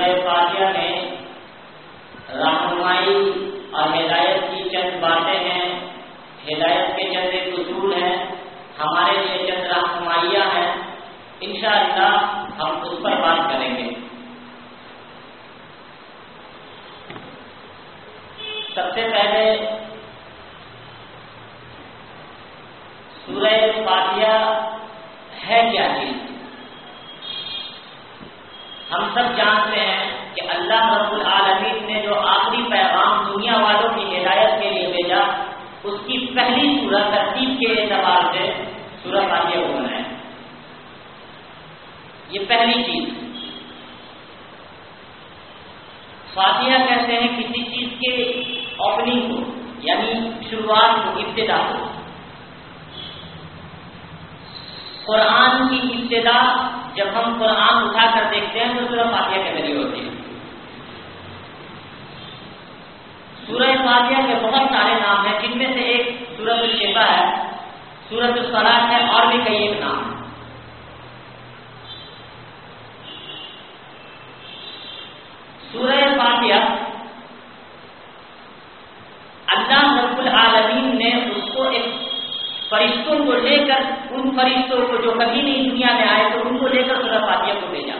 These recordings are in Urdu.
سورہ فاتحہ میں رہنمائی اور ہدایت کی چند باتیں ہیں۔ ہدایت کے چند ایک اصول ہیں۔ ہمارے لیے چند رہنمائیاں ہیں۔ انشاءاللہ ہم اس پر بات کریں گے۔ سب سے پہلے سورہ فاتحہ ہے کیا چیز؟ ہم سب جانتے ہیں کہ اللہ رب العالمین نے جو آخری پیغام دنیا والوں کی ہدایت کے لیے بھیجا، اس کی پہلی سورت ترتیب کے اعتبار سے سورہ فاتحہ کو بنایا یہ پہلی چیز۔ فاتحہ کہتے ہیں کسی چیز کے اوپننگ کو یعنی شروعات کو، ابتدا کو۔ قرآن کی ابتدا جب ہم قرآن اٹھا کر دیکھتے ہیں تو سورہ فاتحہ کے ذریعے ہوتی ہے۔ سورہ فاتحہ کے بہت سارے نام ہیں، جن میں سے ایک سورت الشفا ہے سورت الفراق ہے، اور بھی کئی ایک نام۔ ہے سورہ فاتحہ، اللہ رب العالمین نے اس کو ایک فرشتوں کو لے کر، ان فرشتوں کو جو کبھی نہیں دنیا میں آئے، تو ان کو لے کر سورہ فاتحہ کو بھیجا۔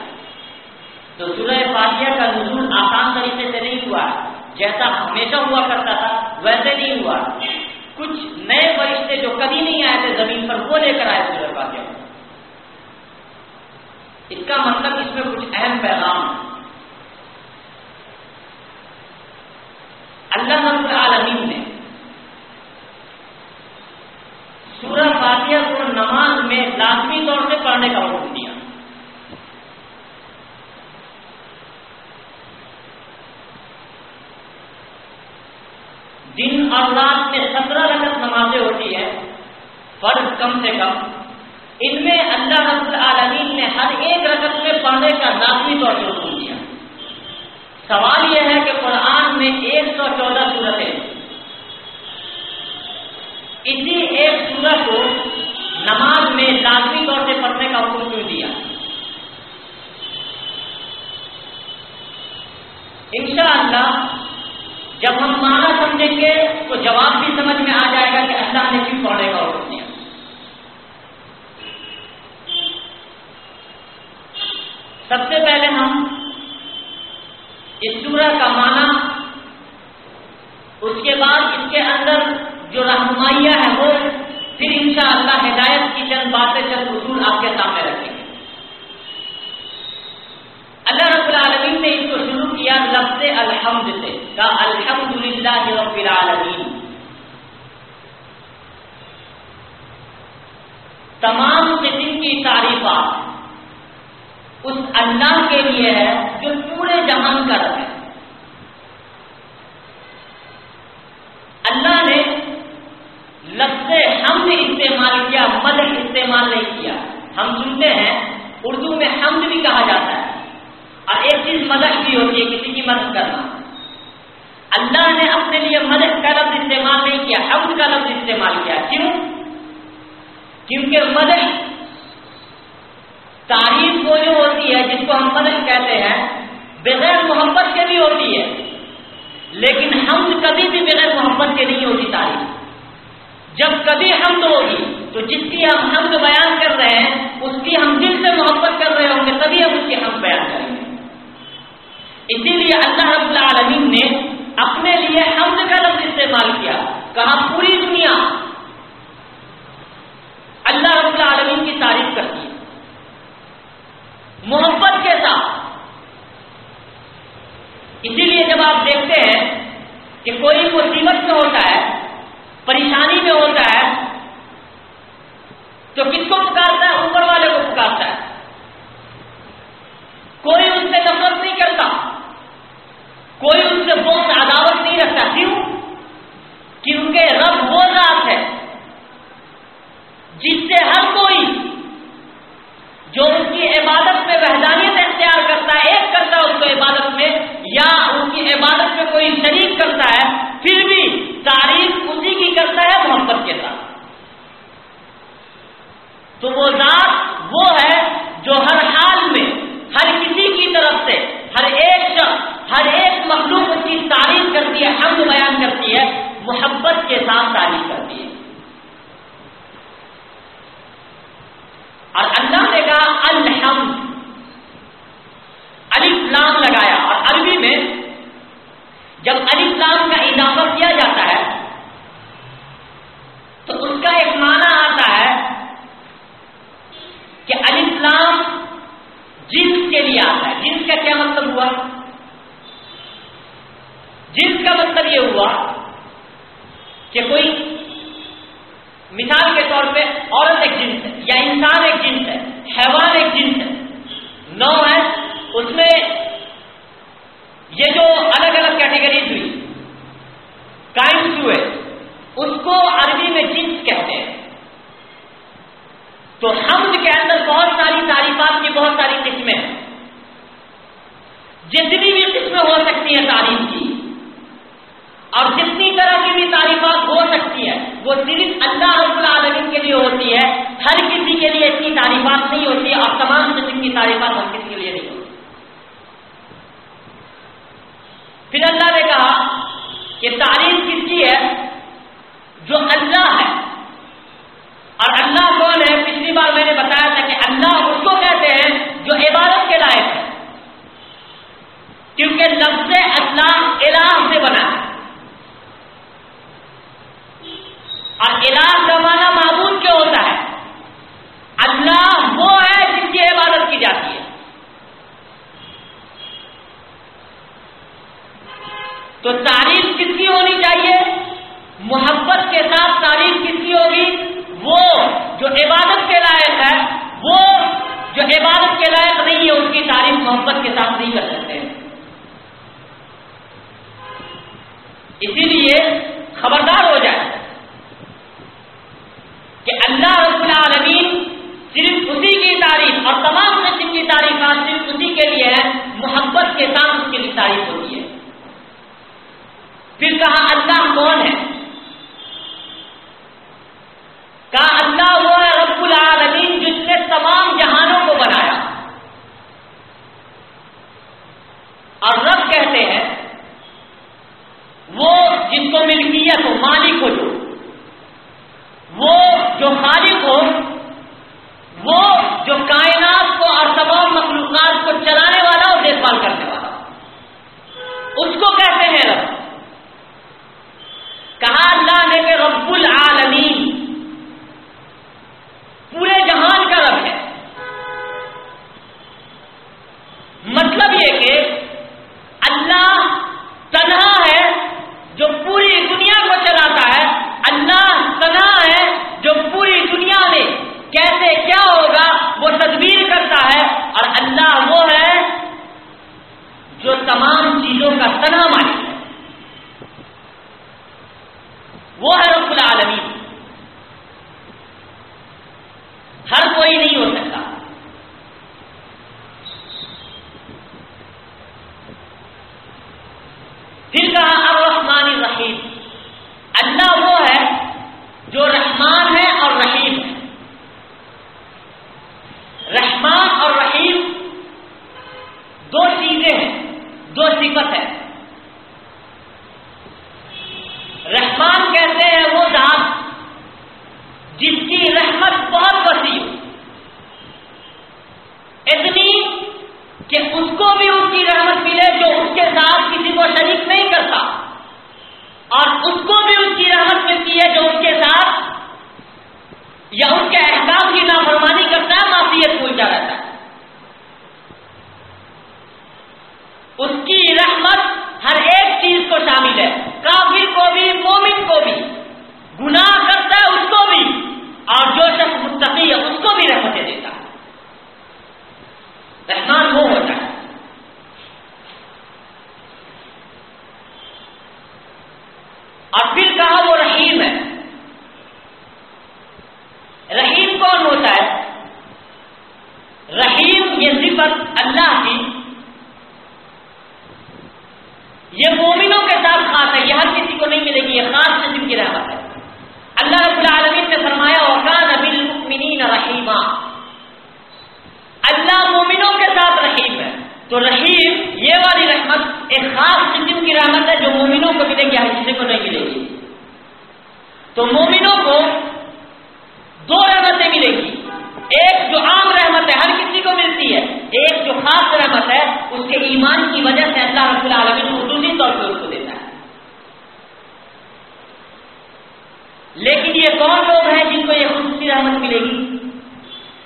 تو سورہ فاتحہ کا نزول آسان طریقے سے نہیں ہوا۔ جیسا ہمیشہ ہوا کرتا تھا، ویسے نہیں ہوا۔ کچھ نئے فرشتے جو کبھی نہیں آئے تھے زمین پر، وہ لے کر آئے سورہ فاتحہ۔ کو اس کا مطلب اس میں کچھ اہم پیغام۔ ہے اللہ رب العالمین نے سورہ فاتحہ کو نماز میں لازمی طور سے پڑھنے کا حکم دیا۔ دن اور رات میں سترہ رقط نمازیں ہوتی ہیں، فرض کم سے کم۔ ان میں اللہ رب العالمین نے ہر ایک رقط میں پڑھنے کا لازمی طور سے حکم دیا۔ سوال یہ ہے کہ قرآن میں ایک سو چودہ صورتیں اسی ایک سورت کو نماز میں لازمی طور سے پڑھنے کا حکم کیوں دیا؟ انشاءاللہ، جب ہم مانا سمجھیں گے تو جواب بھی سمجھ میں آ جائے گا کہ اللہ نے کیوں پڑھنے کا حکم دیا۔ سب سے پہلے ہم اس سورہ کا معنی اس کے بعد اس کے اندر جو رہنمائیاں ہیں وہ پھر انشاءاللہ ہدایت کی چند باتیں چند اصول آپ کے سامنے رکھیں گے۔ اللہ رب العالمین نے اس کو شروع کیا لفظ الحمد سے، کہا الحمد للہ رب العالمین۔ تمام قسم کی تعریفات اس اللہ کے لیے ہے جو پورے جہان کا رب ہے اللہ نے لفظ حمد استعمال کیا مدح استعمال نہیں کیا۔ ہم سنتے ہیں، اردو میں حمد بھی کہا جاتا ہے۔ اور ایک چیز مدح بھی ہوتی ہے، کسی کی مدد کرنا۔ اللہ نے اپنے لیے مدد کا لفظ استعمال نہیں کیا، حمد کا لفظ استعمال کیا۔ کیوں؟ کیونکہ مدح تعریف وہ جو ہوتی ہے، جس کو ہم مدد کہتے ہیں، بغیر محبت کے بھی ہوتی ہے۔ لیکن حمد کبھی بھی بغیر محبت کے نہیں ہوتی تعریف۔ جب کبھی حمد ہوگی، تو جس کی ہم حمد بیان کر رہے ہیں، اس کی ہم دل سے محبت کر رہے ہوں گے، تبھی ہم اس کی ہم بیان کریں گے۔ اسی لیے اللہ رب العالمین نے اپنے لیے حمد کا لفظ استعمال کیا، کہا پوری دنیا اللہ رب العالمین کی تعریف کرتی ہے۔ محبت کے ساتھ۔ اسی لیے جب آپ دیکھتے ہیں کہ کوئی مصیبت میں ہوتا ہے پریشانی میں ہوتا ہے تو کس کو پکارتا ہے؟ اوپر والے کو پکارتا ہے۔ کوئی اس سے نفرت نہیں کرتا۔ کوئی اس سے بہت عداوت نہیں رکھتا۔ کیوں؟ کیونکہ رب وہ ذات ہے جس سے ہر کوئی جو اس کی عبادت میں وحدانیت اختیار کرتا ہے، ایک کرتا ہے، اس کو عبادت میں، یا اس کی عبادت میں کوئی شریک کرتا جو عبادت کے لائق ہے۔ کیونکہ لفظ اللہ الہ سے بنا ہے۔ اور الہ کا معنی معبود کیوں ہوتا ہے۔ اللہ وہ ہے جس کی عبادت کی جاتی ہے۔ تو تعریف کس کی ہونی چاہیے؟ محبت کے ساتھ تعریف کس کی ہوگی؟ وہ جو عبادت کے لائق ہے، وہ جو عبادت کے لائق نہیں ہے، اس کی تعریف محبت کے ساتھ نہیں کر سکتے۔ اسی لیے خبردار ہو جائے کہ اللہ رب العالمین صرف اسی کی تعریف اور تمام قسم کی تعریفات صرف اسی کے لیے ہے محبت کے ساتھ اس کے لیے تعریف ہوتی ہے۔ پھر کہا، اللہ کون ہے؟ کہا، اللہ وہ ہے رب العالمین جس نے تمام جہانوں اور رب کہتے ہیں، وہ جس کو ملکیت ہو، مالک ہو جو، وہ جو خالق ہو، وہ جو کائنات کو اور تمام مخلوقات کو چلانے والا اور دیکھ بھال کرنے والا۔ اس کو کہتے ہیں رب۔ کہا اللہ نے کہ رب العالمین، پورے جہان کا رب ہے۔ مطلب یہ مومنوں کے ساتھ خاص ہے یہ ہر کسی کو نہیں ملے گی، یہ خاص قسم کی رحمت ہے۔ اللہ رب العالمین نے فرمایا اوقان ابل رحیمہ اللہ مومنوں کے ساتھ رحیم ہے۔ تو رحیم، یہ والی رحمت ایک خاص قسم کی رحمت ہے جو مومنوں کو ملے گی، ہر کسی کو نہیں ملے گی۔ تو مومنوں کو دو رحمتیں ملیں گی۔ ایک جو عام رحمت ہے، ہر کسی کو ملتی ہے ایک جو خاص رحمت ہے، اس کے ایمان کی وجہ سے اللہ رب العالمین خصوصی طور پہ اس کو دیتا ہے۔ لیکن یہ کون لوگ ہیں جن کو یہ خصوصی رحمت ملے گی؟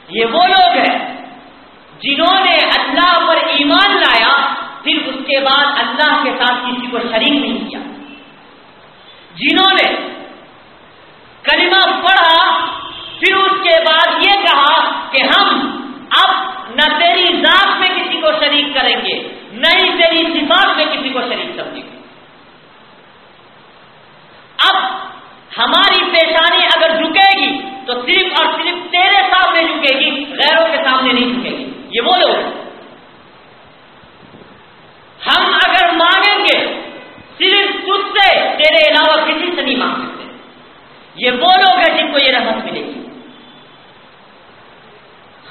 یہ وہ لوگ ہیں جنہوں نے اللہ پر ایمان لایا، پھر اس کے بعد اللہ کے ساتھ کسی کو شریک نہیں کیا۔ جنہوں نے کلمہ پڑھا، پھر اس کے بعد یہ کہا کہ ہم اب نہ تیری ذات میں کسی کو شریک کریں گے، نہ ہی تیری صفات میں کسی کو شریک سمجھیں گے۔ اب ہماری پیشانی اگر جھکے گی، تو صرف اور صرف تیرے سامنے جھکے گی، غیروں کے سامنے نہیں جھکے گی۔ یہ وہ لوگ ہم اگر مانگیں گے، صرف تجھ سے تیرے علاوہ کسی سے نہیں مانگ سکتے یہ وہ لوگ ہیں جن کو یہ رحمت ملے گی۔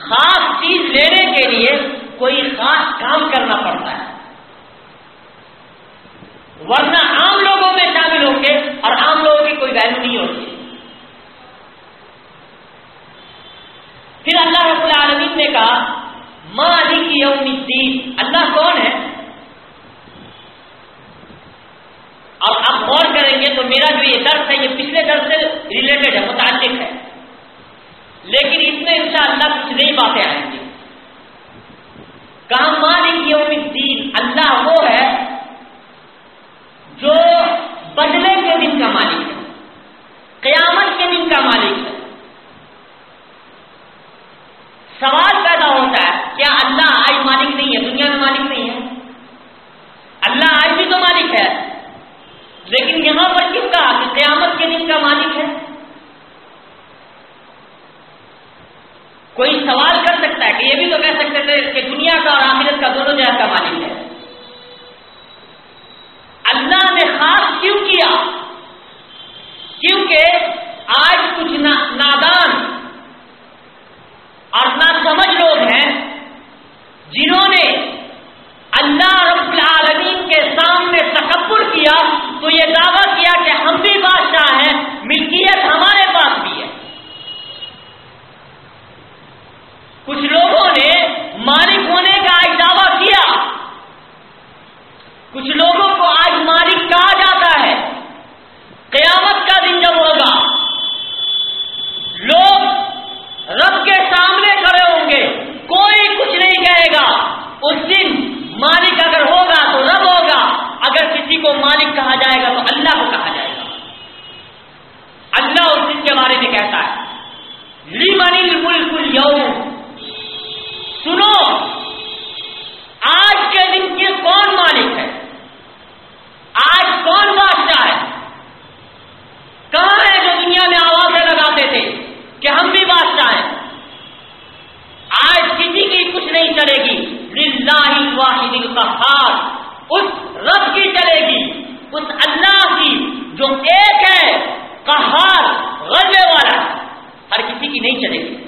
خاص چیز لینے کے لیے کوئی خاص کام کرنا پڑتا ہے۔ ورنہ عام لوگوں میں شامل ہوں گے اور عام لوگوں کی کوئی ویلو نہیں ہوتی۔ پھر اللہ رب العالمین نے کہا ماں مالک یوم الدین، اللہ کون ہے؟ اور آپ غور کریں گے تو میرا جو یہ درس ہے، یہ پچھلے درس سے ریلیٹڈ ہے، متعلق ہے۔ لیکن اس میں انشاءاللہ کچھ نئی باتیں آئیں گی۔ کہاں مالک یوم الدین، اللہ وہ ہے جو بدلے کے دن کا مالک ہے، قیامت کے دن کا مالک ہے۔ سوال پیدا ہوتا ہے، کیا اللہ آج مالک نہیں ہے؟ دنیا میں مالک نہیں ہے۔ اللہ آج بھی تو مالک ہے، لیکن یہاں پر کیوں کہا کہ قیامت کے دن کا مالک ہے۔ کوئی سوال کر سکتا ہے کہ یہ بھی تو کہہ سکتے تھے کہ دنیا کا اور آخرت کا دونوں جہاں کا مالک ہے۔ اللہ نے خاص کیوں کیا؟ کیونکہ آج کچھ نادان اور نہ سمجھ لوگ ہیں جنہوں نے اللہ رب العالمین کے سامنے تکبر کیا تو یہ دعویٰ کیا کہ ہم بھی بادشاہ ہیں، ملکیت ہمارے پاس بھی ہے۔ کچھ لوگوں نے مالک ہونے کا اضافہ دعویٰ کیا۔ کچھ لوگوں کو آج مالک کہا جاتا ہے قیامت کا دن جب ہوگا لوگ رب کے سامنے کھڑے ہوں گے کوئی کچھ نہیں کہے گا اس دن مالک اگر ہوگا تو رب ہوگا اگر کسی کو مالک کہا جائے گا تو اللہ کو کہا جائے گا اللہ اس دن کے بارے میں کہتا ہے لی منی ملک یوم سنو آج کے دن کے کون مالک ہے آج کون بادشاہ ہے کہاں ہے جو دنیا میں آوازیں لگاتے تھے کہ ہم بھی بادشاہ ہیں آج کسی کی کچھ نہیں چلے گی للہ واحد القہار اس رب کی چلے گی اس اللہ کی جو ایک ہے قہار غلبے والا ہر کسی کی نہیں چلے گی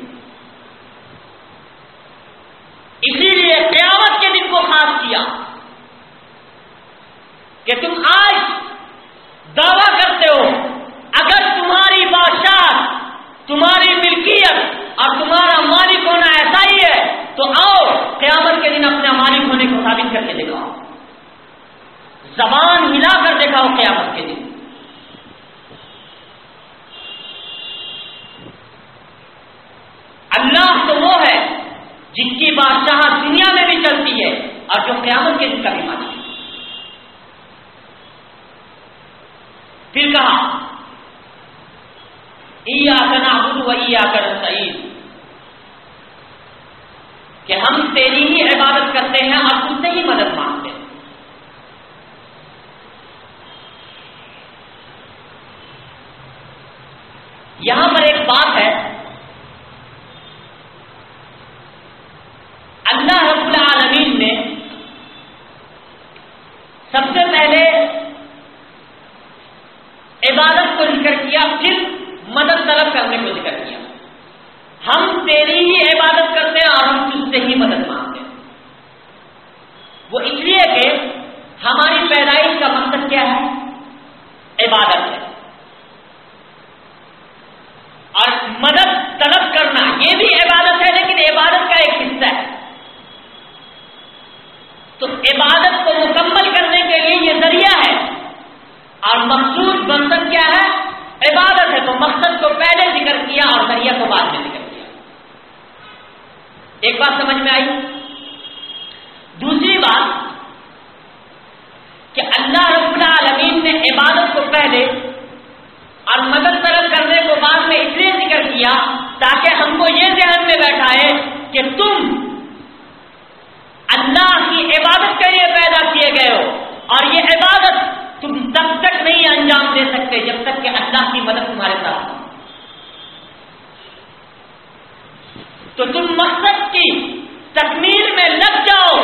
اسی لیے قیامت کے دن کو خاص کیا کہ تم آج دعوی کرتے ہو اگر تمہاری بادشاہ تمہاری ملکیت اور تمہارا مالک ہونا ایسا ہی ہے تو آؤ قیامت کے دن اپنے مالک ہونے کو ثابت کر کے دکھاؤ زبان ہلا کر دکھاؤ قیامت کے دن اللہ تو وہ ہے جس کی بادشاہ دنیا میں بھی چلتی ہے اور جو قیامت کے دن کا بھی مالک ہے پھر کہا ای آکنا بدھ سعید۔ کہ ہم تیری ہی عبادت کرتے ہیں اور تم سے ہی مدد مانگتے ہیں یہاں پر ایک بات ہے اللہ رب العالمین نے سب سے پہلے تیری ہی عبادت کرتے ہیں اور ہم تجھ سے ہی مدد مانگتے ہیں وہ اس لیے کہ ہماری پیدائش کا مقصد کیا ہے عبادت ہے اور مدد طلب کرنا یہ بھی عبادت ہے لیکن عبادت کا ایک حصہ ہے تو عبادت کو مکمل کرنے کے لیے یہ ذریعہ ہے اور مقصود مقصد کیا ہے عبادت ہے تو مقصد کو پہلے ذکر کیا اور ذریعہ کو بعد میں ذکر کیا ایک بات سمجھ میں آئی دوسری بات کہ اللہ رب العالمین نے عبادت کو پہلے اور مدد طلب کرنے کو بعد میں اس لیے ذکر کیا تاکہ ہم کو یہ ذہن میں بیٹھائے کہ تم اللہ کی عبادت کے لیے پیدا کیے گئے ہو اور یہ عبادت تم تب تک نہیں انجام دے سکتے جب تک کہ اللہ کی مدد تمہارے ساتھ ہو تو تم مقصد کی تکمیل میں لگ جاؤ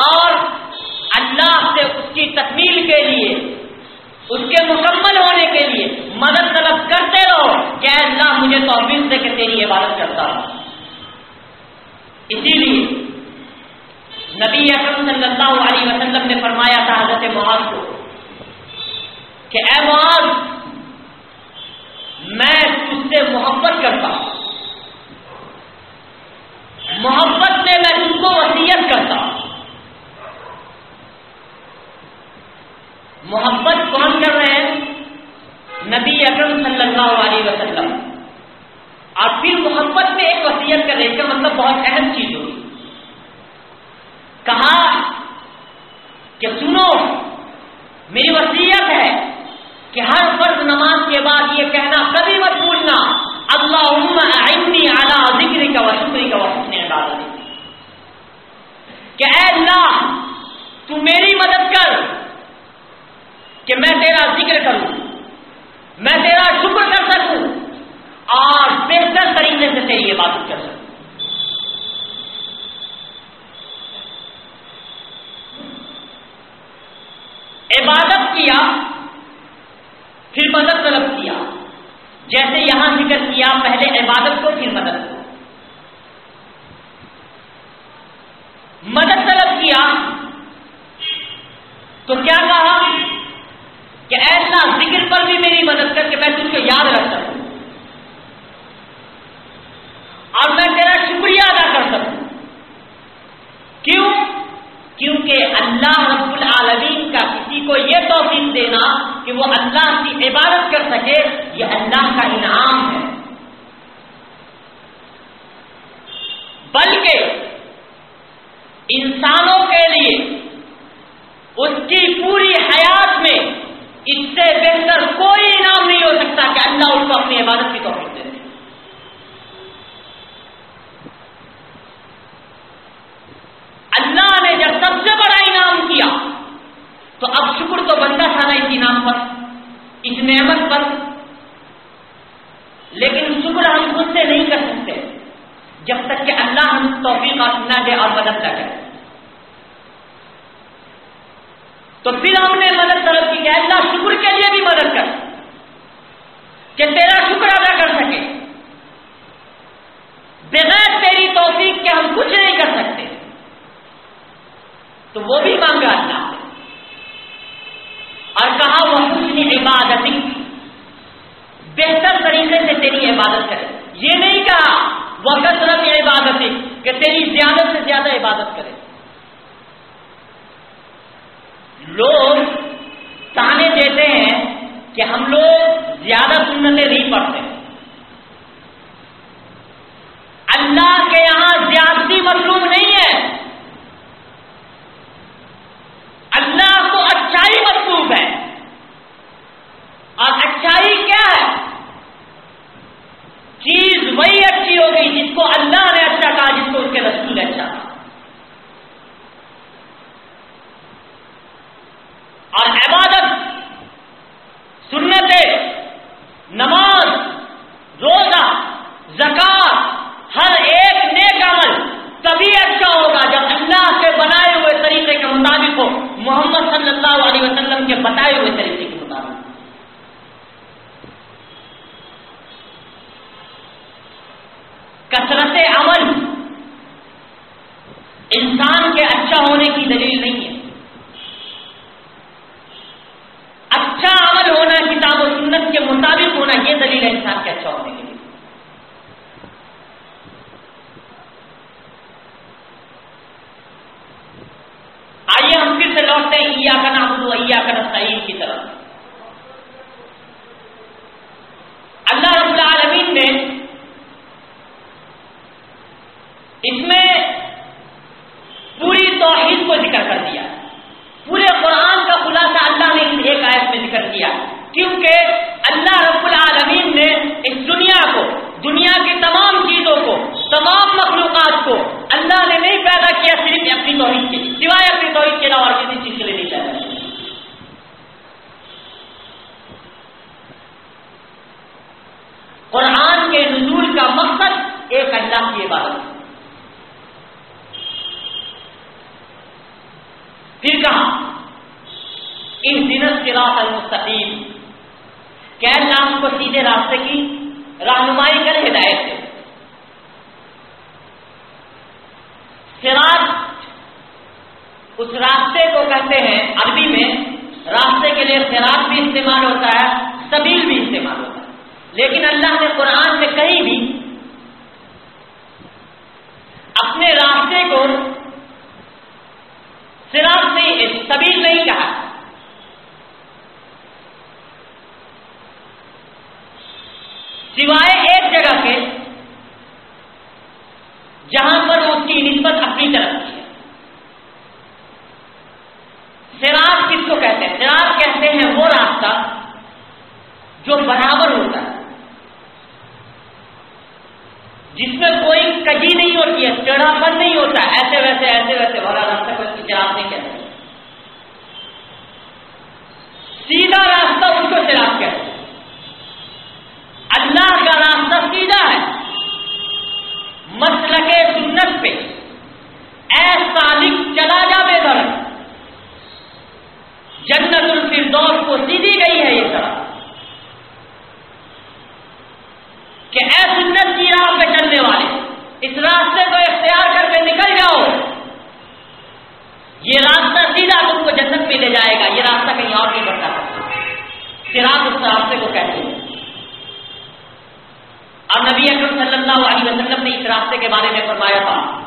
اور اللہ سے اس کی تکمیل کے لیے اس کے مکمل ہونے کے لیے مدد طلب کرتے رہو کہ اللہ مجھے توفیق دے کے تیری عبادت کرتا ہوں اسی لیے نبی اکرم صلی اللہ علیہ وسلم نے فرمایا تھا حضرت معاذ کو کہ اے معاذ، میں تجھ سے محبت کرتا ہوں۔ محبت سے میں تم کو وسیعت کرتا ہوں۔ محبت کون کر رہے ہیں؟ نبی اکرم صلی اللہ علیہ وسلم۔ اور پھر محبت میں ایک وسیعت کر رہے اس کا مطلب بہت اہم چیز ہوگی۔ کہا کہ سنو، میری وصیت ہے کہ ہر فرض نماز کے بعد یہ کہنا کبھی مت بھولنا اللہ اعلی ذکر کا وشکری کا وسطنے کہ اے اللہ، تو میری مدد کر کہ میں تیرا ذکر کروں، میں تیرا شکر کر سکوں، اور بہتر طریقے سے تیری عبادت کر سکوں۔ عبادت کیا، پھر مدد طلب کیا۔ جیسے یہاں ذکر کیا، پہلے عبادت کو، پھر مدد کو۔ مدد طلب کیا، تو کیا کہا؟ کہ ایسا ذکر پر بھی میری مدد کر کے میں تجھ کو یاد رکھ سکوں۔ اور میں تیرا شکریہ ادا کر سکوں۔ کیوں؟ کیونکہ اللہ رب کو یہ توفیق دینا کہ وہ اللہ کی عبادت کر سکے، یہ اللہ کا انعام ہے۔ بلکہ انسانوں کے لیے اس کی پوری حیات میں اس سے بہتر کوئی انعام نہیں ہو سکتا کہ اللہ اس کو اپنی عبادت کی توفیق دے اللہ نے جب سب سے بڑا انعام کیا تو اب شکر تو بنتا تھا نا اس انعام پر، اس نعمت پر۔ لیکن شکر ہم خود سے نہیں کر سکتے، جب تک کہ اللہ ہم توفیق نہ دے اور مدد نہ کرے۔ تو پھر ہم نے مدد طلب کی کہ اللہ شکر کے لیے بھی مدد کر، کہ تیرا شکر ادا کر سکے۔ بغیر تیری توفیق کے ہم کچھ نہیں کر سکتے۔ تو وہ بھی مانگا اللہ۔ اور کہا، وہ اپنی عبادت بہتر طریقے سے تیری عبادت کرے۔ یہ نہیں کہا، وہ کثرت عبادت کہ تیری زیادہ سے زیادہ عبادت کرے۔ لوگ تانے دیتے ہیں کہ ہم لوگ زیادہ سنتیں نہیں پڑھتے۔ اللہ کے یہاں زیادتی مطلوب نہیں ہے اللہ کو اچھائی مطلوب ہے اور اچھائی کیا ہے چیز وہی اچھی ہوگی جس کو اللہ نے اچھا کہا، جس کو اس کے رسول نے اچھا کہا اور عبادت سنت نماز روزہ زکات ہر ایک نیک عمل تبھی اچھا ہوگا جب اللہ کے بنائے ہوئے طریقے کے مطابق ہو محمد صلی اللہ علیہ وسلم کے بتائے ہوئے طریقے کے مطابق اچھا ہونے کی دلیل نہیں ہے اچھا عمل ہونا کتاب و سنت کے مطابق ہونا یہ دلیل ہے انسان کے اچھا ہونے کے لیے آئیے ہم پھر سے لوٹتے ہیں ایا کا نام ایا کا نسائن کی طرف اللہ رب العالمین نے اس میں پوری توحید کو ذکر کر دیا پورے قرآن کا خلاصہ اللہ نے اس ایک آیت میں ذکر کیا کیونکہ اللہ رب العالمین نے اس دنیا کو دنیا کی تمام چیزوں کو تمام مخلوقات کو اللہ نے نہیں پیدا کیا صرف اپنی توحید کے سوائے اپنی توحید کے اور کسی چیز کے لیے نہیں پیدا قرآن کے نزول کا مقصد ایک اللہ کی عبادت ہے پھر کہا ان دنس کے راس المستقیم کہہ نام کو سیدھے راستے کی رہنمائی کر ہدایت سے سراج اس راستے کو کہتے ہیں، عربی میں راستے کے لیے سراج بھی استعمال ہوتا ہے، سبیل بھی استعمال ہوتا ہے۔ لیکن اللہ نے قرآن میں کہیں بھی اپنے راستے کو سراج نہیں طبیل نہیں کہا۔ سوائے ایک جگہ کے، جہاں پر اس کی نسبت اپنی طرف کی ہے۔ سراج کس کو کہتے ہیں؟ سراج کہتے ہیں وہ راستہ جو برابر ہوتا ہے، جس میں کوئی کجی نہیں ہوتی ہے، چڑھا پن نہیں ہوتا، ایسے ویسے ایسے ویسے بڑا راستہ کو چراغ نہیں کہتے سیدھا راستہ اس کو چراغ کہتے اللہ کا راستہ سیدھا ہے۔ مسلک سنت پہ ایسا چلا جا بے در جنت الفردوس کو سیدھی گئی ہے یہ طرح۔ کہ اے سنت کی راہ پہ چلنے والے، اس راستے کو اختیار کر کے نکل جاؤ۔ یہ راستہ سیدھا تم کو جنت میں لے جائے گا، یہ راستہ کہیں اور نہیں بڑھتا سراغ اس راستے کو کہتے ہیں۔ اور نبی اکرم صلی اللہ علیہ وسلم نے اس راستے کے بارے میں فرمایا تھا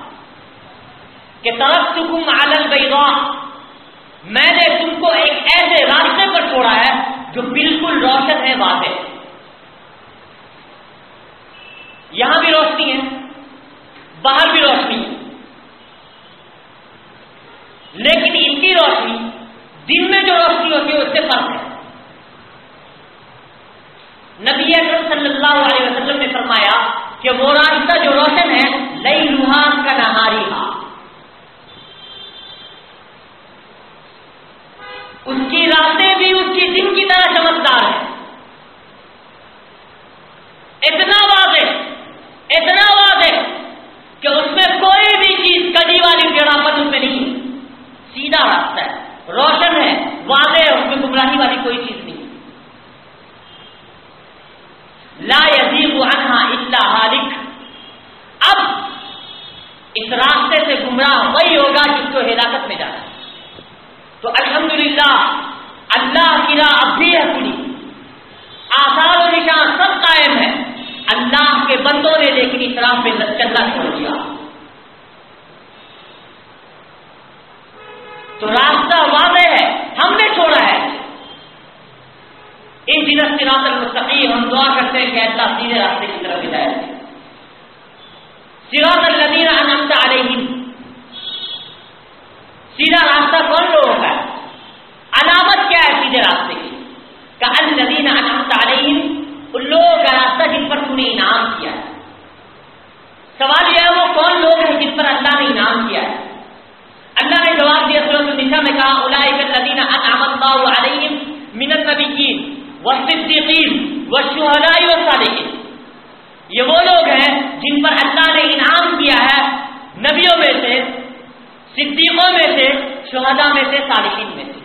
کہ طرف چکم عالل میں نے تم کو ایک ایسے راستے پر چھوڑا ہے جو بالکل روشن ہے، واضح۔ یہاں بھی روشنی ہے، باہر بھی روشنی ہے۔ لیکن ان کی روشنی دن میں جو روشنی ہوتی ہے، اس سے فرق ہے۔ نبی اکرم صلی اللہ علیہ وسلم نے فرمایا کہ وہ راستہ جو روشن ہے لئی روحان کا نہاری ہا اس کی راتیں بھی اس کی دن کی طرح چمکدار ہے اتنا واضح اتنا واضح کہ اس میں کوئی بھی چیز کڑی والی جڑاپن اس میں نہیں۔ سیدھا راستہ ہے، روشن ہے، واضح ہے، اس میں گمراہی والی کوئی چیز نہیں۔ لا یزیب عنہا الا حالک اب اس راستے سے گمراہ وہی ہوگا جس کو ہلاکت میں جانا تو الحمدللہ، اللہ کی راہ اب بھی ہے پوری۔ آسان و نشان سب قائم ہے۔ اللہ کے بندوں نے لیکن اس راہ پہ چلنا چھوڑ دیا۔ تو راستہ واضح ہے، ہم نے چھوڑا ہے۔ ان دن سراط المستقیم ہم دعا کرتے ہیں کہ اللہ سیدھے راستے کی طرف ہدایت سراط الدین انمتا علیہم۔ سیدھا راستہ کون لوگوں کا ہے؟ علامت کیا ہے سیدھے راستے کی؟ کہ الدین انمتا علیہم، ان لوگوں کا راستہ جن پر تم نے انعام کیا ہے۔ سوال یہ ہے وہ کون لوگ ہیں جن پر اللہ نے انعام کیا ہے؟ اللہ نے جواب دیا سورت النساء میں کہا اولئک الذین انعم اللہ علیہم من النبیین۔ والصدیقین والشہداء والصالحین۔ یہ وہ لوگ ہیں جن پر اللہ نے انعام کیا ہے نبیوں میں سے، صدیقوں میں سے، شہداء میں سے، صالحین میں سے۔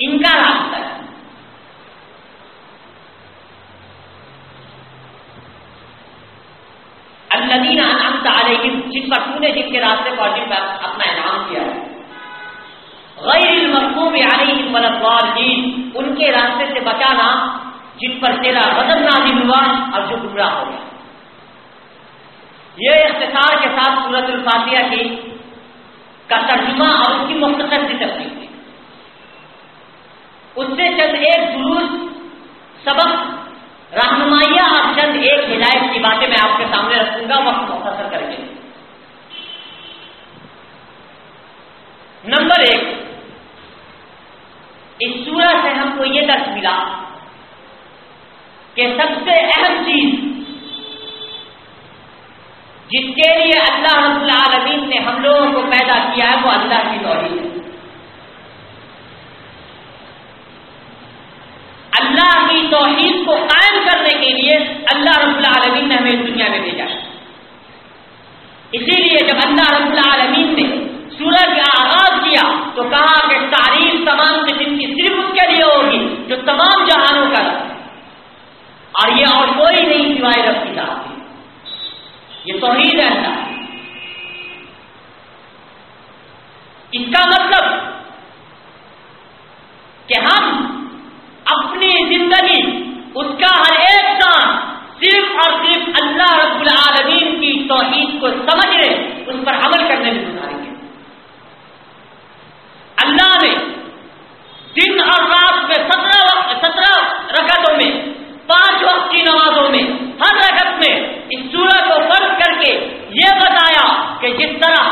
ان کا راستہ ہے۔ الذين انعمت علیہم، جن پر تو نے جن کے راستے پر جن پر اپنا انعام کیا ہے۔ غیر المحبوب علیہم والضالین ان کے راستے سے بچانا جن پر تیرا غضب نازل ہوا اور جو گمراہ ہو گیا۔ یہ اختصار کے ساتھ سورت الفاتحہ کی کا ترجمہ اور اس کی مختصر سی تفصیل تھی اس سے چند ایک جلوس سبق، رہنمائیاں اور چند ایک ہدایت کی باتیں میں آپ کے سامنے رکھوں گا، وقت مختصر کر کے نمبر ایک، اس سورہ سے ہم کو یہ درس ملا کہ سب سے اہم چیز جس کے لیے اللہ رب العالمین نے ہم لوگوں کو پیدا کیا ہے وہ اللہ کی توحید ہے۔ اللہ کی توحید کو قائم کرنے کے لیے اللہ رب العالمین نے ہمیں دنیا میں بھیجا۔ ہے اسی لیے جب اللہ رب العالمین نے سورج کا آغاز کیا تو کہا کہ تعریف تمام قسم کی صرف اس کے لیے ہوگی جو تمام جہانوں کا اور یہ اور کوئی نہیں سوائے رب کی ذات یہ توحید ہے اللہ۔ اس کا مطلب کہ ہم اپنی زندگی، اس کا ہر ایک کام صرف اور صرف اللہ رب العالمین کی توحید کو سمجھنے اس پر عمل کرنے میں گزاریں گے اللہ نے دن اور رات میں سترہ سترہ رکعتوں میں، پانچ وقت کی نمازوں میں، ہر رقط میں اس سورج کو فرض کر کے یہ بتایا کہ جس طرح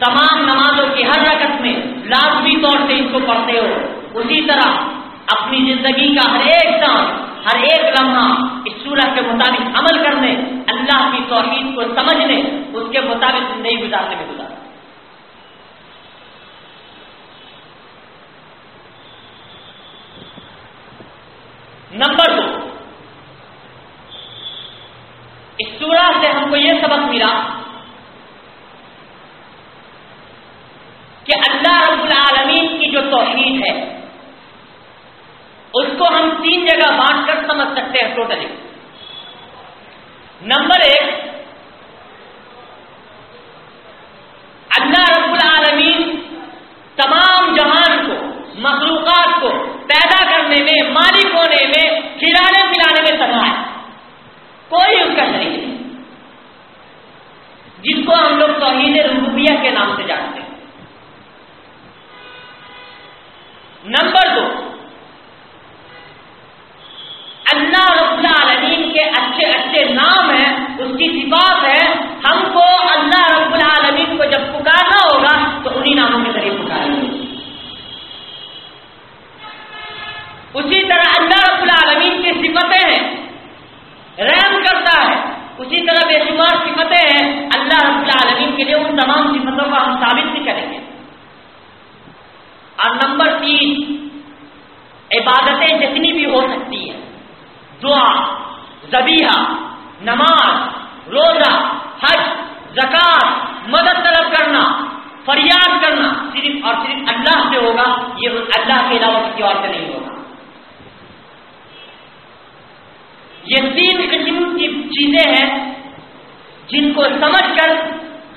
تمام نمازوں کی ہر رقط میں لازمی طور سے اس کو پڑھتے ہو، اسی طرح اپنی زندگی کا ہر ایک کام ہر ایک لمحہ اس سورج کے مطابق عمل کرنے، اللہ کی توحید کو سمجھنے، اس کے مطابق زندگی گزارنے میں گزارنے نمبر دو۔ اس سورہ سے ہم کو یہ سبق ملا کہ اللہ رب العالمین کی جو توحید ہے اس کو ہم تین جگہ بانٹ کر سمجھ سکتے ہیں ٹوٹلی نمبر ایک اللہ رب العالمین تمام جہان کو مخلوقات کو پیدا کرنے میں مالک ہونے میں کھلانے پلانے میں سنا ہے کوئی اس کا شریک نہیں جس کو ہم لوگ توحید ربوبیہ کے نام سے جانتے ہیں نمبر دو اللہ رب العالمین کے اچھے اچھے نام ہیں اس کی صفات ہے ہم کو اللہ رب العالمین کو جب پکارنا ہوگا تو انہی ناموں کے ذریعے پکاریں گے اسی طرح اللہ رب العالمین کی صفتیں ہیں رحم کرتا ہے اسی طرح بے شمار صفتیں ہیں اللہ رب العالمین کے لیے ان تمام صفتوں کو ہم ثابت بھی کریں گے اور نمبر تین عبادتیں جتنی بھی ہو سکتی ہیں دعا زبیہ نماز روزہ حج زکات مدد طلب کرنا فریاد کرنا صرف اور صرف اللہ سے ہوگا یہ اللہ کے علاوہ کسی اور سے نہیں ہوگا یہ تین قسم کی چیزیں ہیں جن کو سمجھ کر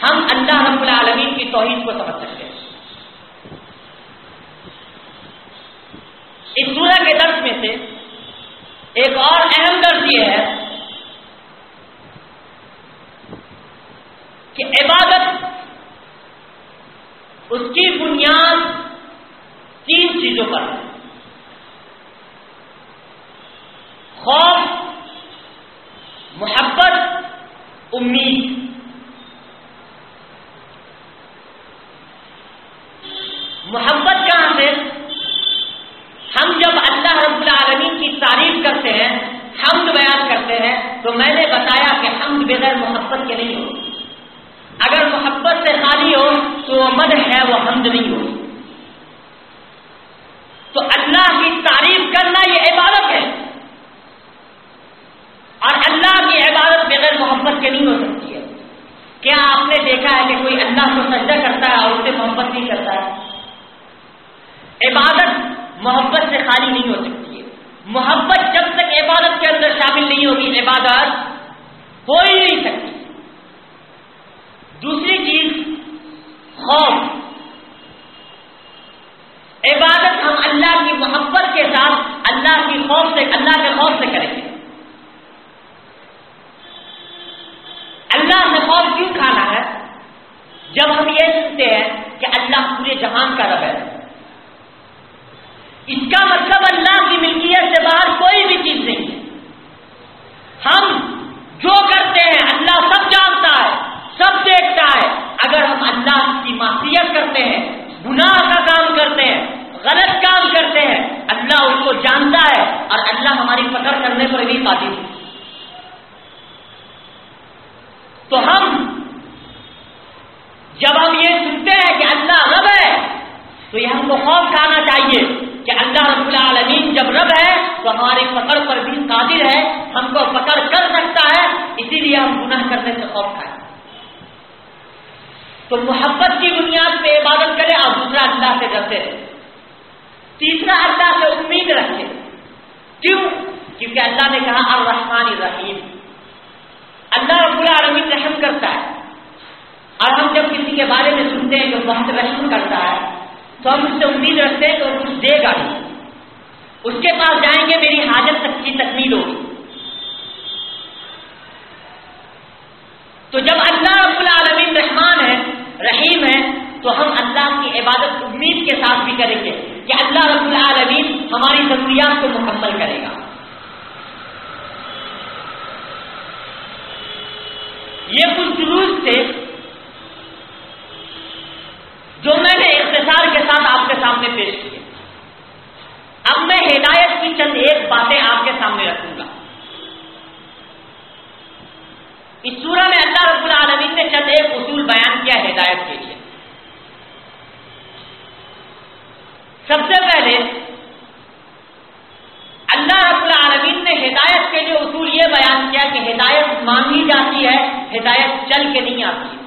ہم اللہ رب العالمین کی توحید کو سمجھ سکتے ہیں اس سورہ کے درس میں سے ایک اور اہم درس یہ ہے کہ عبادت اس کی بنیاد تین چیزوں پر ہے۔ خوف، محبت، امید۔ محبت کہاں سے؟ ہم جب اللہ رب العالمین کی تعریف کرتے ہیں، حمد بیان کرتے ہیں، تو میں نے بتایا کہ حمد بغیر محبت کے نہیں ہو اگر محبت سے خالی ہو، تو وہ مد ہے، وہ حمد نہیں ہو تو اللہ کی تعریف کرنا یہ عبادت ہے۔ اور اللہ کی عبادت بغیر محبت کے نہیں ہو سکتی ہے۔ کیا آپ نے دیکھا ہے کہ کوئی اللہ کو سجدہ کرتا ہے اور اس سے محبت نہیں کرتا ہے؟ عبادت محبت سے خالی نہیں ہو سکتی ہے۔ محبت جب تک عبادت کے اندر شامل نہیں ہوگی، عبادت ہو ہی نہیں سکتی۔ دوسری چیز، خوف۔ عبادت ہم اللہ کی محبت کے ساتھ، اللہ کی خوف سے، اللہ کے خوف سے کریں گے۔ اللہ سے خوف کیوں کھانا ہے؟ جب ہم یہ سنتے ہیں کہ اللہ پورے جہان کا رب ہے۔ اس کا مطلب اللہ سے چند ایک اصول بیان کیا ہدایت کے لیے۔ سب سے پہلے اللہ رب العالمین نے ہدایت کے لیے اصول یہ بیان کیا کہ ہدایت مانگی جاتی ہے، ہدایت چل کے نہیں آتی۔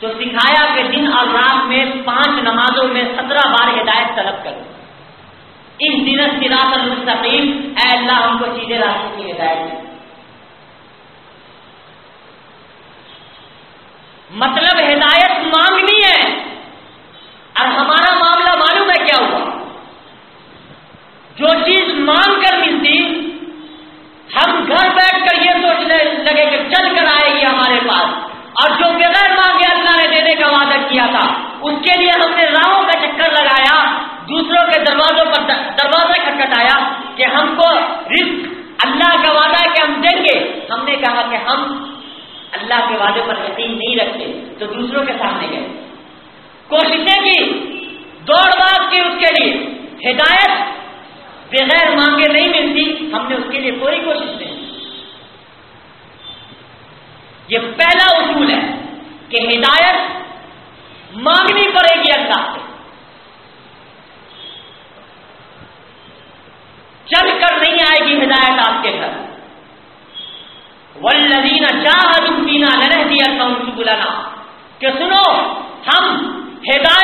تو سکھایا کہ دن اور رات میں پانچ نمازوں میں سترہ بار ہدایت طلب کرو۔ اس دن سراط المستقیم، اے اللہ ہم کو چیزیں راستے کی ہدایت دی مطلب ہدایت مانگنی ہے۔ اور ہمارا معاملہ معلوم ہے کیا ہوا؟ جو چیز مانگ کر ملتی ہم گھر بیٹھ کر یہ سوچنے لگے کہ چل کر آئے گی ہمارے پاس۔ اور جو بغیر مانگے اللہ نے دینے کا وعدہ کیا تھا، اس کے لیے ہم نے راہوں کا چکر لگایا، دوسروں کے دروازوں پر دروازہ کھٹکھٹایا کہ ہم کو رزق اللہ کا وعدہ ہے کہ ہم دیں گے۔ ہم نے کہا کہ ہم اللہ کے وعدے پر یقین نہیں رکھتے، تو دوسروں کے سامنے گئے۔ کوششیں کی، دوڑ بات کی اس کے لیے۔ ہدایت بغیر مانگے نہیں ملتی، ہم نے اس کے لیے کوئی کوشش نہیں یہ پہلا اصول ہے کہ ہدایت مانگنی پڑے گی اللہ سے۔ چل کر نہیں آئے گی ہدایت آپ کے گھر۔ والذین چاہدوا فینا لنہدی اللہ سبلنا. کہ سنو ہم ہدایت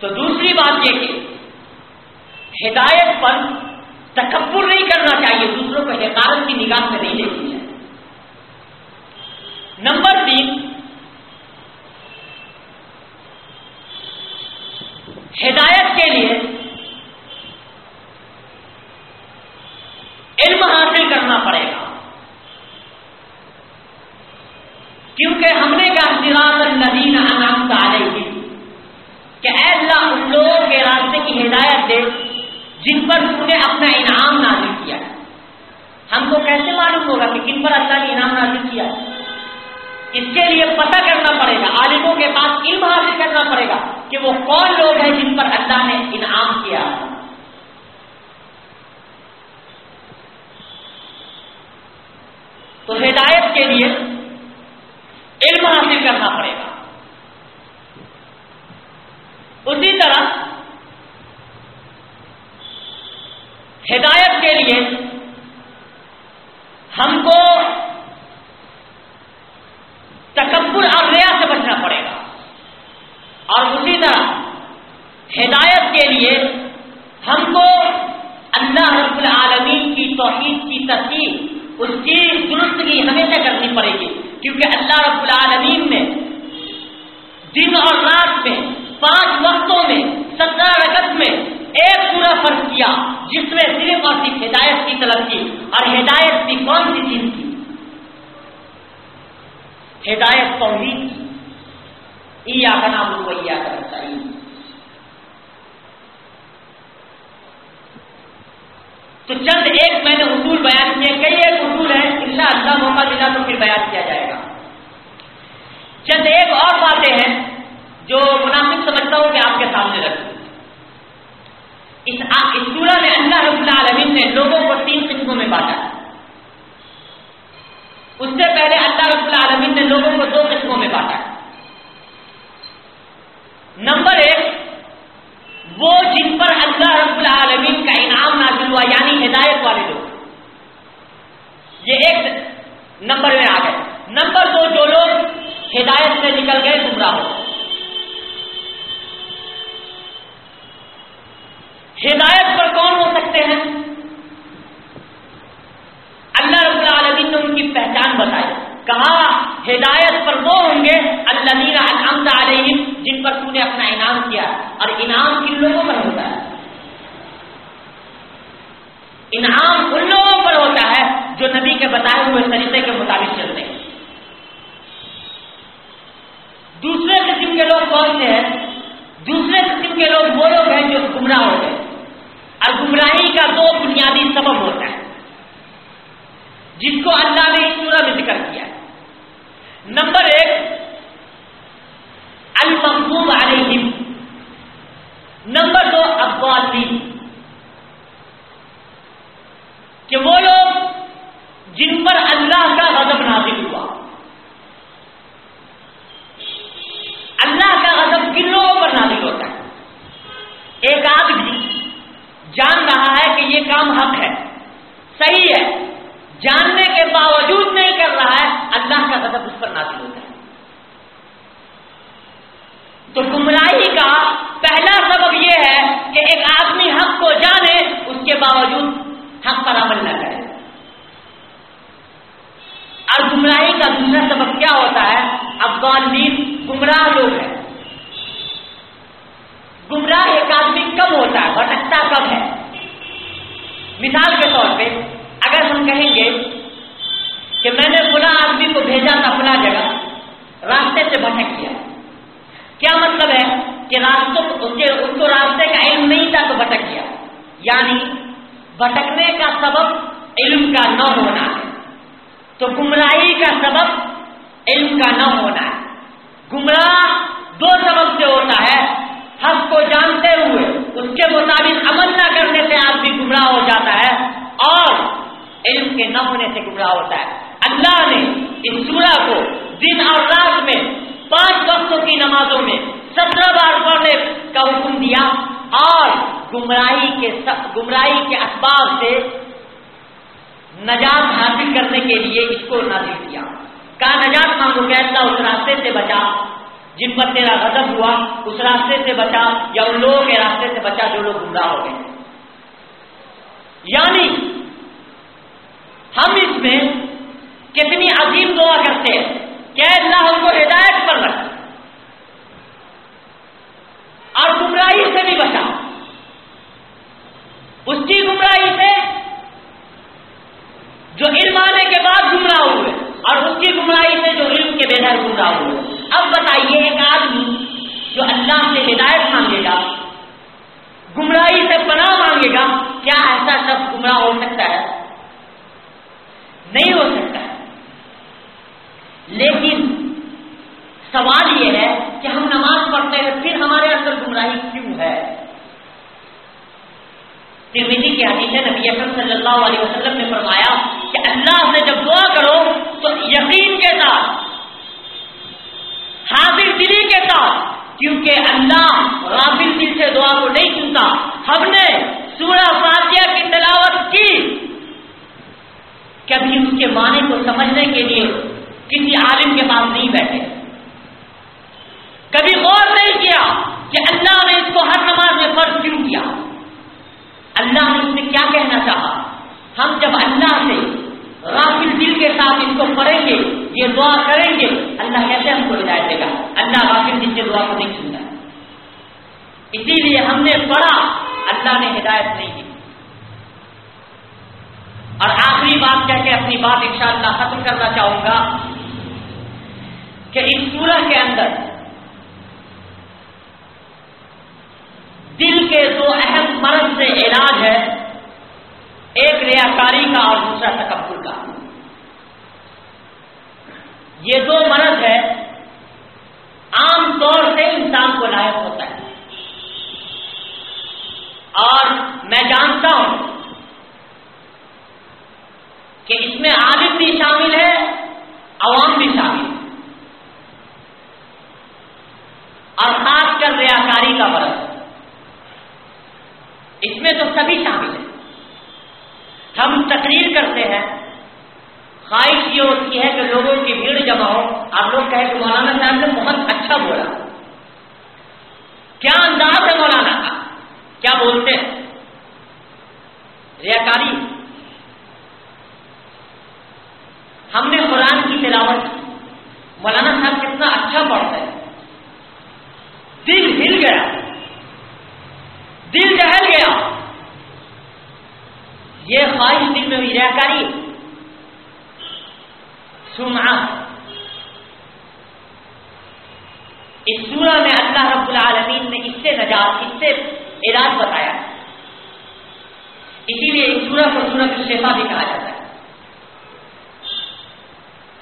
تو دوسری بات یہ کہ ہدایت پر تکبر نہیں کرنا چاہیے، دوسروں کو حقارت کی نگاہ میں نہیں دیکھنی ہے۔ نمبر تین ہدایت کے لیے علم حاصل کرنا پڑے گا کیونکہ ہم نے کہا سراط الدین انعام تعلیم کہ اے اللہ ان لوگوں کے راستے کی ہدایت دے جن پر تم نے اپنا انعام نازل کیا ہے ہم کو کیسے معلوم ہوگا کہ کن پر اللہ نے انعام نازل کیا ہے اس کے لیے پتہ کرنا پڑے گا عالموں کے پاس علم حاصل کرنا پڑے گا کہ وہ کون لوگ ہیں جن پر اللہ نے انعام کیا تو ہدایت کے لیے علم حاصل کرنا پڑے گا اسی طرح ہدایت کے لیے ہم کو تکبر اور ریا سے بچنا پڑے گا اور اسی طرح ہدایت کے لیے ہم کو اللہ رب العالمین کی توحید کی تصدیق اس کی درستگی ہمیشہ کرنی پڑے گی کیونکہ اللہ رب العالمین نے دن اور رات میں پانچ وقتوں میں، سترہ رگت میں ایک پورا فرض کیا، جس میں صرف اور صرف ہدایت کی طلب کی۔ اور ہدایت کی کون سی چیز کی؟ ہدایت توحید کی۔ کا نام رویہ کرتا تو چند ایک میں نے اصول بیان کیے، کئی ایک اصول ہیں ان شاء اللہ موقع ملا تو پھر بیان کیا جائے گا۔ چند ایک اور باتیں ہیں۔ جو مناسب سمجھتا ہوں کہ آپ کے سامنے رکھوں اس سورہ میں اللہ رب العالمین نے لوگوں کو تین قسموں میں بانٹا۔ اس سے پہلے اللہ رب العالمین نے لوگوں کو دو قسموں میں بانٹا۔ نمبر ایک، وہ جن پر اللہ رب العالمین کا انعام نازل ہوا یعنی ہدایت والے لوگ۔ یہ ایک نمبر میں آ گئے نمبر دو، جو لوگ ہدایت سے نکل گئے، گمراہ ہو۔ ہدایت پر کون ہو سکتے ہیں؟ اللہ رب العالمین نے ان کی پہچان بتائی۔ کہا، ہدایت پر وہ ہوں گے اللہ الحمد علیہ جن پر تو نے اپنا انعام کیا اور انعام کن لوگوں پر ہوتا ہے؟ انعام ان لوگوں پر ہوتا ہے جو نبی کے بتائے ہوئے طریقے کے مطابق چلتے ہیں۔ دوسرے قسم کے لوگ کون سے ہیں؟ دوسرے قسم کے لوگ وہ لوگ ہیں جو گمراہ ہو گئے۔ اور گمراہی کا دو بنیادی سبب ہوتا ہے۔ جس کو اللہ نے اس سورہ میں ذکر کیا ہے نمبر ایک المحبوب علیہم نمبر دو افغان کہ وہ لوگ جن پر اللہ کا غضب نازل ہوا اللہ کا غضب کن لوگوں پر نازل ہوتا ہے ایک آدمی جان رہا ہے کہ یہ کام حق ہے صحیح ہے جاننے کے باوجود نہیں کر رہا ہے اللہ کا غضب اس پر نازل ہوتا ہے تو گمراہی کا پہلا سبب یہ ہے کہ ایک آدمی حق کو جانے اس کے باوجود حق پر عمل نہ کرے اور گمراہی کا دوسرا سبب کیا ہوتا ہے افغان گمراہ لوگ ہیں گمراہ ایک آدمی کم ہوتا ہے بھٹکتا کم ہے مثال کے طور پہ اگر ہم کہیں گے کہ میں نے فلاں آدمی کو بھیجا تھا فلاں جگہ راستے سے بھٹک گیا کیا مطلب ہے کہ راستوں اس کو راستے کا علم نہیں تھا تو بھٹک گیا یعنی بھٹکنے کا سبب علم کا نہ ہونا ہے تو گمراہی کا سبب علم کا نہ ہونا ہے گمراہ دو سبب سے ہوتا ہے حق کو جانتے ہوئے اس کے مطابق عمل نہ کرنے سے آدمی گمراہ ہو جاتا ہے اور علم کے نہ ہونے سے گمراہ ہوتا ہے اللہ نے اس سورہ کو دن اور رات میں پانچ وقتوں کی نمازوں میں سترہ بار پڑھنے کا حکم دیا اور گمراہی کے گمراہی کے اسباب سے نجات حاصل کرنے کے لیے اس کو نازل کیا۔ کہا، نجات مانگو کہ اللہ اس راستے سے بچا۔ جن پر تیرا غضب ہوا، اس راستے سے بچا یا ان لوگوں کے راستے سے بچا جو لوگ گمراہ ہو گئے۔ یعنی ہم اس میں کتنی عظیم دعا کرتے ہیں کہ اللہ ہم کو ہدایت پر رکھ۔ اور گمراہی سے بھی بچا اس کی گمراہی سے جو علم آنے کے بعد گمراہ ہوئے، اور اس کی گمراہی سے جو علم کے بغیر گمراہ ہوئے۔ اب بتائیے، ایک آدمی جو اللہ سے ہدایت مانگے گا، گمراہی سے پناہ مانگے گا، کیا ایسا شخص گمراہ ہو سکتا ہے؟ نہیں ہو سکتا۔ ہے لیکن سوال یہ ہے کہ ہم نماز پڑھتے ہیں پھر ہمارے اندر گمراہی کیوں ہے؟ ترمیدی کے حدیث نبی اکرم صلی اللہ علیہ وسلم نے فرمایا کہ اللہ سے جب دعا کرو تو یقین کے ساتھ، حاضر دلی کے ساتھ، کیونکہ اللہ رابل دل سے دعا کو نہیں سنتا۔ ہم نے سورہ فاتحہ کی تلاوت کی۔ کبھی اس کے معنی کو سمجھنے کے لیے کسی عالم کے پاس نہیں بیٹھے۔ کبھی غور نہیں کیا کہ اللہ نے اس کو ہر نماز میں فرض کیوں کیا؟ اللہ نے اس میں کیا کہنا چاہا؟ ہم جب اللہ سے رافل دل کے ساتھ اس کو پڑھیں گے، یہ دعا کریں گے، اللہ کیسے ہم کو ہدایت دے گا۔ اللہ رافل دل کے دعا کو نہیں سنتا۔ اسی لیے ہم نے پڑھا، اللہ نے ہدایت نہیں دی۔ اور آخری بات کہہ کے اپنی بات انشاءاللہ ختم کرنا چاہوں گا کہ اس سورہ کے اندر دل کے دو اہم مرض سے علاج ہے، ایک ریاکاری کا اور دوسرا تکبر کا۔ یہ دو مرض ہے، عام طور سے انسان کو لائق ہوتا ہے۔ اور میں جانتا ہوں کہ اس میں عالم بھی شامل ہے، عوام بھی شامل ہے۔ اور خاص کر ریاکاری کا مرض۔ اس میں تو سبھی شامل ہیں۔ ہم تقریر کرتے ہیں، خواہش یہ ہوتی ہے کہ لوگوں کی بھیڑ جمع ہو۔ آپ لوگ کہیں کہ مولانا صاحب نے بہت اچھا بولا۔ کیا انداز ہے مولانا کا؟ کیا بولتے ہیں؟ ریاکاری۔ ہم نے قرآن کی تلاوت مولانا صاحب کتنا اچھا پڑھتے ہیں۔ دل ہل گیا۔ دل جہل گیا۔ یہ خواہش دل میں ہوئی ریاکاری سما اس سورہ میں اللہ رب العالمین نے اس سے نجات، اس سے علاج بتایا۔ اسی لیے اس سورہ کو سورہ کی شیفا بھی کہا جاتا ہے۔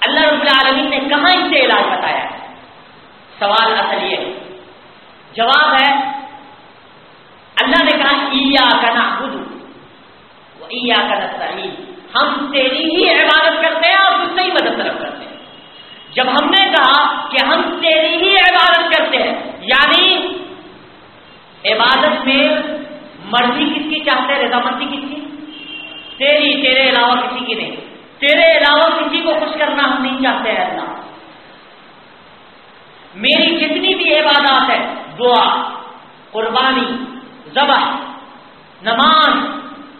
اللہ رب العالمین نے کہاں اس سے علاج بتایا؟ سوال اصل یہ۔ جواب ہے اللہ نے کہا ایا کا نا خود ایا کا ہم تیری ہی عبادت کرتے ہیں اور تجھ سے ہی مدد طلب کرتے ہیں۔ جب ہم نے کہا کہ ہم تیری ہی عبادت کرتے ہیں یعنی عبادت میں مرضی کس کی چاہتے ہیں، رضامندی کس کی؟ تیری، تیرے علاوہ کسی کی نہیں۔ تیرے علاوہ کسی کو خوش کرنا ہم نہیں چاہتے ہیں اللہ۔ میری جتنی بھی عبادات ہے دعا، قربانی ذبح، نماز،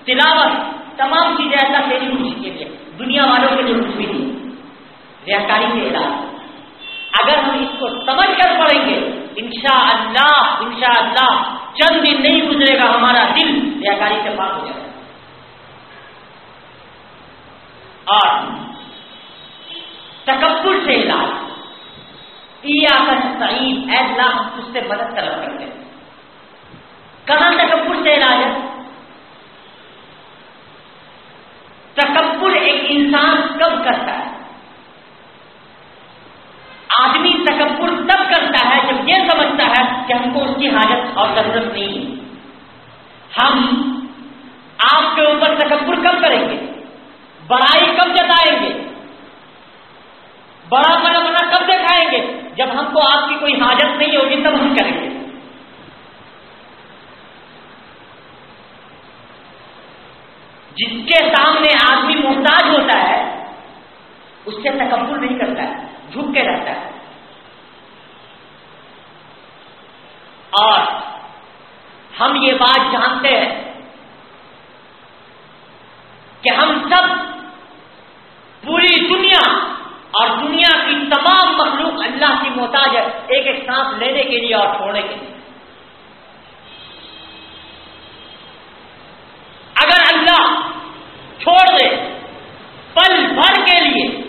تلاوت، تمام چیزیں ایسا تیری خوشی کے لیے دنیا والوں کے لیے کچھ بھی نہیں۔ ریاکاری کے علاج۔ اگر ہم اس کو سمجھ کر پڑھیں گے انشاء اللہ انشاء اللہ چند دن نہیں گزرے گا ہمارا دل ریاکاری سے پاک ہو جائے گا۔ اور تکبر سے علاج۔ پیا کر سعید اللہ، ہم اس سے مدد طلب کرتے ہیں۔ کہاں تکبر سے علاج ہے؟ تکبر ایک انسان کب کرتا ہے؟ آدمی تکبر تب کرتا ہے جب یہ سمجھتا ہے کہ ہم کو اس کی حاجت اور ضرورت نہیں ہے۔ ہم آپ کے اوپر تکبر کب کریں گے؟ بڑائی کب جتائیں گے؟ بڑا پن اپنا کب دکھائیں گے؟ جب ہم کو آپ کی کوئی حاجت نہیں ہوگی تب ہم کریں گے۔ جس کے سامنے آدمی محتاج ہوتا ہے، اس سے تکبر نہیں کرتا ہے، جھک کے رہتا ہے۔ اور ہم یہ بات جانتے ہیں کہ ہم سب پوری دنیا اور دنیا کی تمام مخلوق اللہ کی محتاج ہے، ایک ایک سانس لینے کے لیے اور چھوڑنے کے لیے۔ اگر اللہ چھوڑ دے پل بھر کے لیے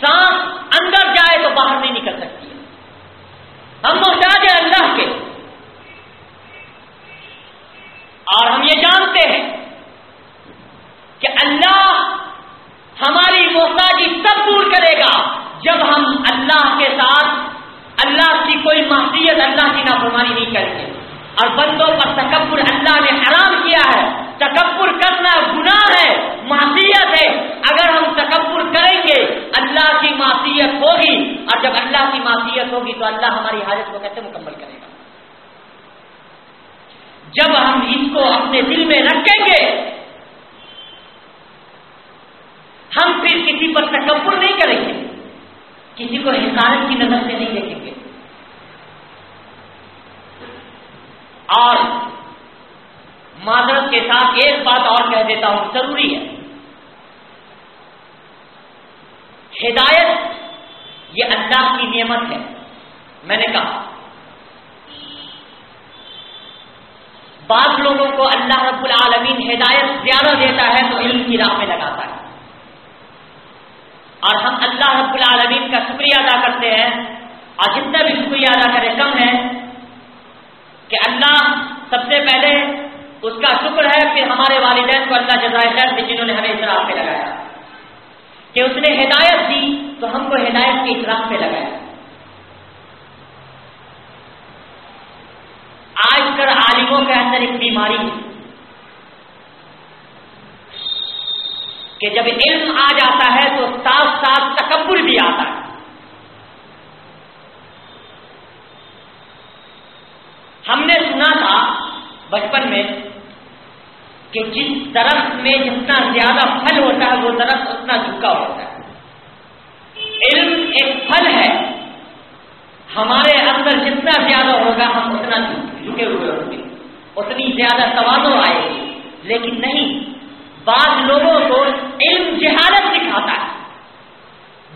سانس اندر جائے تو باہر نہیں نکل سکتی۔ ہم محتاج ہیں اللہ کے۔ اور ہم یہ جانتے ہیں کہ اللہ ہماری محتاجی تب دور کرے گا جب ہم اللہ کے ساتھ اللہ کی کوئی معصیت اللہ کی نافرمانی نہیں کریں گے۔ اور بندوں پر تکبر اللہ نے حرام کیا ہے۔ تکبر کرنا گناہ ہے، معصیت ہے۔ اگر ہم تکبر کریں گے، اللہ کی معصیت ہوگی۔ اور جب اللہ کی معصیت ہوگی تو اللہ ہماری حاجت کو کیسے مکمل کرے گا؟ جب ہم اس کو اپنے دل میں رکھیں گے، ہم پھر کسی پر تکبر نہیں کریں گے۔ کسی کو حکارت کی نظر سے نہیں دیکھیں گے۔ اور معذرت کے ساتھ ایک بات اور کہہ دیتا ہوں، ضروری ہے۔ ہدایت، یہ اللہ کی نعمت ہے۔ میں نے کہا، بعض لوگوں کو اللہ رب العالمین ہدایت زیادہ دیتا ہے تو علم کی راہ میں لگاتا ہے۔ اور ہم اللہ رب العالمین کا شکریہ ادا کرتے ہیں اور جتنا بھی شکریہ ادا کرے، کم ہے۔ کہ اللہ سب سے پہلے اس کا شکر ہے پھر ہمارے والدین کو اللہ جزائے خیر سے جنہوں نے ہمیں اطراف پہ لگایا۔ کہ اس نے ہدایت دی تو ہم کو ہدایت کے اطراف پہ لگایا۔ آج کل عالموں کے اندر ایک بیماری ہے۔ کہ جب علم آ جاتا ہے تو ساتھ ساتھ تکبر بھی آتا ہے۔ ہم نے سنا تھا بچپن میں کہ جس درخت میں جتنا زیادہ پھل ہوتا ہے وہ درخت اتنا جھکا ہوتا ہے۔ علم ایک پھل ہے۔ ہمارے اندر جتنا زیادہ ہوگا ہم اتنا جھکے ہوئے ہوں گے۔ اتنی زیادہ توازو آئے گی۔ لیکن نہیں، بعض لوگوں کو علم جہالت سکھاتا ہے۔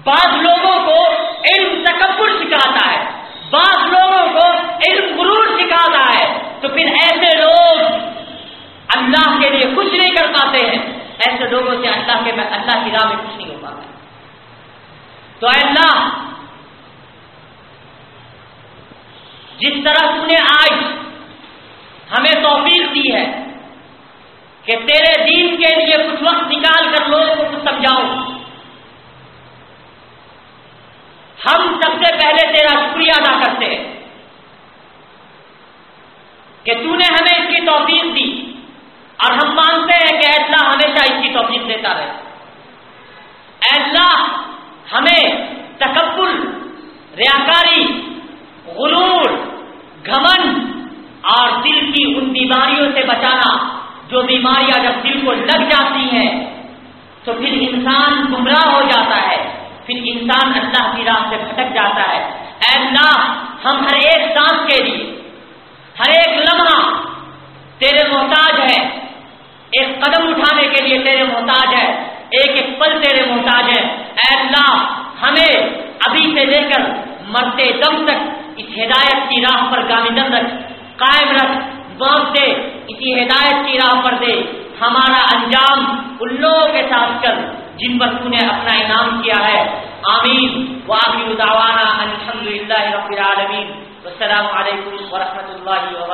بعض لوگوں کو علم تکبر سکھاتا ہے بعض لوگوں کو علم غرور سکھاتا ہے تو پھر ایسے لوگ اللہ کے لیے کچھ نہیں کر پاتے ہیں ایسے لوگوں سے اللہ کے اللہ کی راہ میں کچھ نہیں ہو پاتا تو اے اللہ جس طرح تم نے آج ہمیں توفیق دی ہے کہ تیرے دین کے لیے کچھ وقت نکال کر لوگوں کو کچھ سمجھاؤ۔ ہم سب سے پہلے تیرا شکریہ ادا کرتے ہیں کہ تو نے ہمیں اس کی توفیق دی اور ہم مانتے ہیں کہ اللہ ہمیشہ اس کی توفیق دیتا رہے۔ اللہ ہمیں تکبر، ریاکاری، غرور گھمن اور دل کی ان بیماریوں سے بچانا جو بیماریاں جب دل کو لگ جاتی ہیں، تو پھر انسان گمراہ ہو جاتا ہے۔ پھر انسان اللہ کی راہ سے بھٹک جاتا ہے۔ اے اللہ، ہم ہر ایک سانس کے لیے، ہر ایک لمحہ تیرے محتاج ہے ایک قدم اٹھانے کے لیے تیرے محتاج ہے ایک ایک پل تیرے محتاج ہے اے اللہ، ہمیں ابھی سے لے کر مرتے دم تک اس ہدایت کی راہ پر گامزن رکھ، قائم رکھ بانپ دے، اسی ہدایت کی راہ پر دے۔ ہمارا انجام ان لوگوں کے ساتھ کر، جن پر تو نے اپنا انعام کیا ہے۔ آمین۔ واقعی دعوانا الحمد للہ رب العالمین۔ السلام علیکم ورحمۃ اللہ وبرکاتہ۔